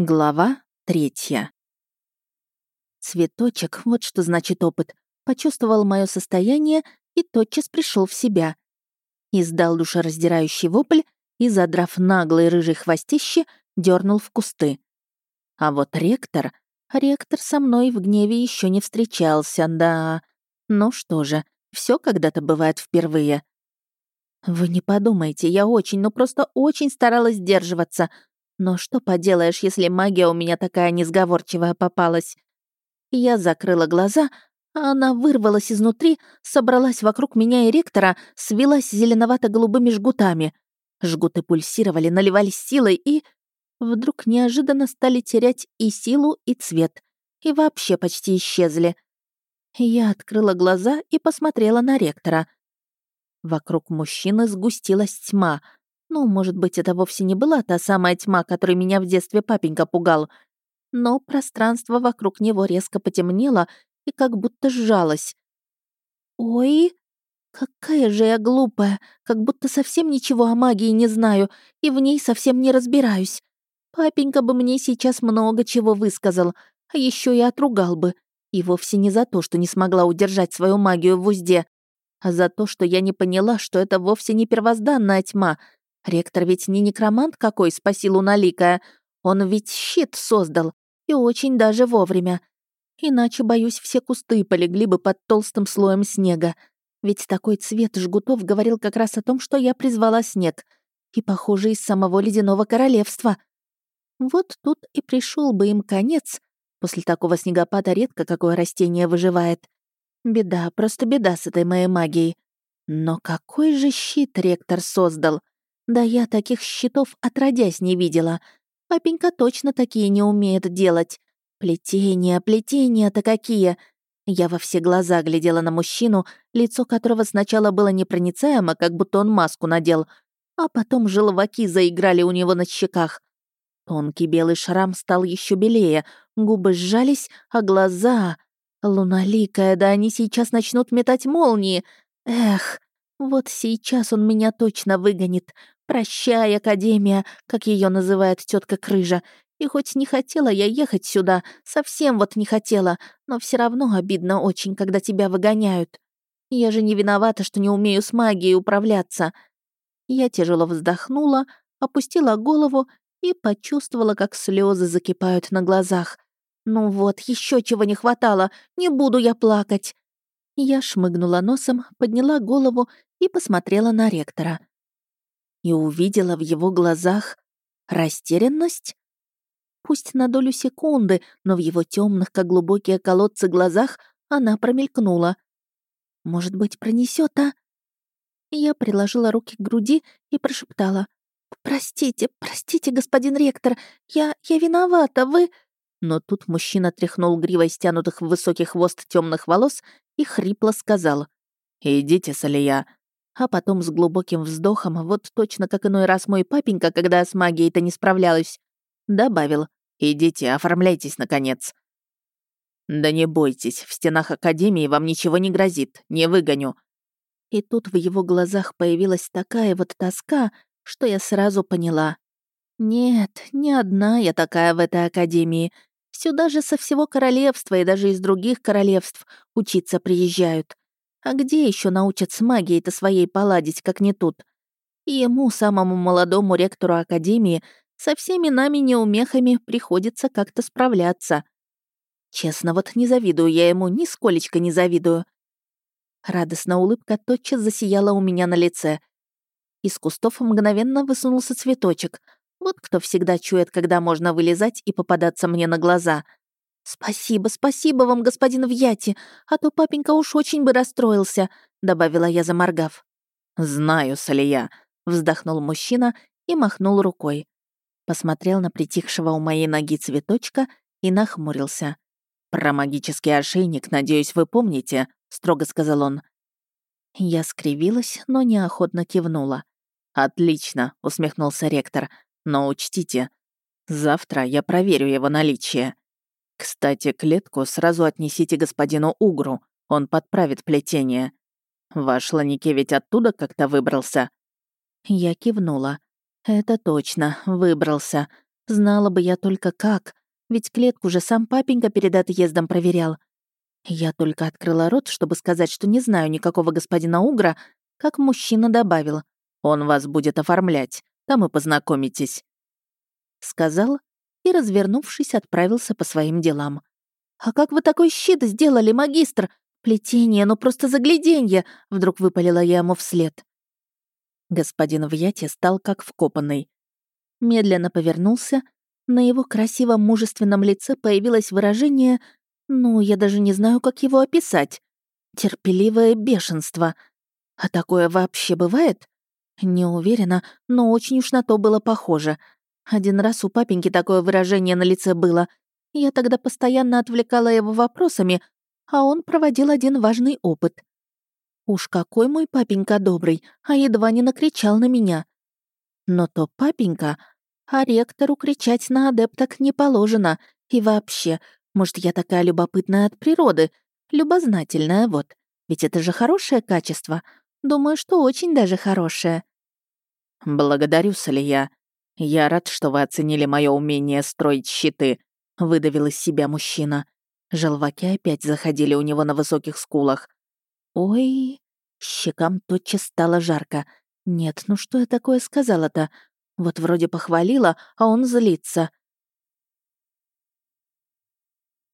Глава третья. Цветочек, вот что значит опыт, почувствовал мое состояние и тотчас пришел в себя. Издал душераздирающий вопль и, задрав наглый рыжий хвостище, дернул в кусты. А вот ректор... Ректор со мной в гневе еще не встречался, да... Ну что же, все когда-то бывает впервые. Вы не подумайте, я очень, ну просто очень старалась сдерживаться — но что поделаешь, если магия у меня такая несговорчивая попалась? Я закрыла глаза, а она вырвалась изнутри, собралась вокруг меня и ректора, свелась зеленовато-голубыми жгутами. Жгуты пульсировали, наливались силой и... Вдруг неожиданно стали терять и силу, и цвет. И вообще почти исчезли. Я открыла глаза и посмотрела на ректора. Вокруг мужчины сгустилась тьма — ну, может быть, это вовсе не была та самая тьма, которой меня в детстве папенька пугал. Но пространство вокруг него резко потемнело и как будто сжалось. «Ой, какая же я глупая, как будто совсем ничего о магии не знаю и в ней совсем не разбираюсь. Папенька бы мне сейчас много чего высказал, а еще и отругал бы. И вовсе не за то, что не смогла удержать свою магию в узде, а за то, что я не поняла, что это вовсе не первозданная тьма — Ректор ведь не некромант какой спасил уналикая. Он ведь щит создал. И очень даже вовремя. Иначе, боюсь, все кусты полегли бы под толстым слоем снега. Ведь такой цвет жгутов говорил как раз о том, что я призвала снег. И, похоже, из самого ледяного королевства. Вот тут и пришел бы им конец. После такого снегопада редко какое растение выживает. Беда, просто беда с этой моей магией. Но какой же щит ректор создал? Да я таких щитов отродясь не видела. Папенька точно такие не умеет делать. Плетения, плетения-то какие! Я во все глаза глядела на мужчину, лицо которого сначала было непроницаемо, как будто он маску надел, а потом желваки заиграли у него на щеках. Тонкий белый шрам стал еще белее, губы сжались, а глаза... Луналикая, да они сейчас начнут метать молнии. Эх, вот сейчас он меня точно выгонит. «Прощай, Академия», как ее называет тетка Крыжа. И хоть не хотела я ехать сюда, совсем вот не хотела, но все равно обидно очень, когда тебя выгоняют. Я же не виновата, что не умею с магией управляться. Я тяжело вздохнула, опустила голову и почувствовала, как слезы закипают на глазах. Ну вот, еще чего не хватало, не буду я плакать. Я шмыгнула носом, подняла голову и посмотрела на ректора и увидела в его глазах растерянность? Пусть на долю секунды, но в его темных, как глубокие колодцы глазах она промелькнула. Может быть, пронесет, а? Я приложила руки к груди и прошептала. «Простите, простите, господин ректор, я... я виновата, вы...» Но тут мужчина тряхнул гривой стянутых в высокий хвост темных волос и хрипло сказал. «Идите, Салия, а потом с глубоким вздохом, вот точно как иной раз мой папенька, когда с магией-то не справлялась, добавил «Идите, оформляйтесь, наконец». «Да не бойтесь, в стенах Академии вам ничего не грозит, не выгоню». И тут в его глазах появилась такая вот тоска, что я сразу поняла. Нет, не одна я такая в этой Академии. Сюда же со всего королевства и даже из других королевств учиться приезжают. А где еще научат с магией-то своей поладить, как не тут? Ему, самому молодому ректору Академии, со всеми нами неумехами приходится как-то справляться. Честно, вот не завидую я ему, нисколечко не завидую. Радостная улыбка тотчас засияла у меня на лице. Из кустов мгновенно высунулся цветочек. Вот кто всегда чует, когда можно вылезать и попадаться мне на глаза — «Спасибо, спасибо вам, господин Вьяти, а то папенька уж очень бы расстроился», — добавила я, заморгав. «Знаю, Салия», — вздохнул мужчина и махнул рукой. Посмотрел на притихшего у моей ноги цветочка и нахмурился. «Про магический ошейник, надеюсь, вы помните», — строго сказал он. Я скривилась, но неохотно кивнула. «Отлично», — усмехнулся ректор. «Но учтите, завтра я проверю его наличие». Кстати, клетку сразу отнесите господину Угру, он подправит плетение. Ваш Ланике ведь оттуда как-то выбрался?» Я кивнула. «Это точно, выбрался. Знала бы я только как, ведь клетку же сам папенька перед отъездом проверял. Я только открыла рот, чтобы сказать, что не знаю никакого господина Угра, как мужчина добавил. «Он вас будет оформлять, там и познакомитесь». Сказал и, развернувшись, отправился по своим делам. «А как вы такой щит сделали, магистр? Плетение, ну просто загляденье!» Вдруг выпалила я ему вслед. Господин Вьяти стал как вкопанный. Медленно повернулся. На его красивом мужественном лице появилось выражение, ну, я даже не знаю, как его описать. Терпеливое бешенство. А такое вообще бывает? Не уверена, но очень уж на то было похоже. Один раз у папеньки такое выражение на лице было. Я тогда постоянно отвлекала его вопросами, а он проводил один важный опыт. Уж какой мой папенька добрый, а едва не накричал на меня. Но то папенька, а ректору кричать на адепток не положено. И вообще, может, я такая любопытная от природы, любознательная вот. Ведь это же хорошее качество. Думаю, что очень даже хорошее. Благодарю, Салия. Я рад, что вы оценили мое умение строить щиты, выдавил из себя мужчина. Желваки опять заходили у него на высоких скулах. Ой, щекам тотчас стало жарко. Нет, ну что я такое сказала-то? Вот вроде похвалила, а он злится.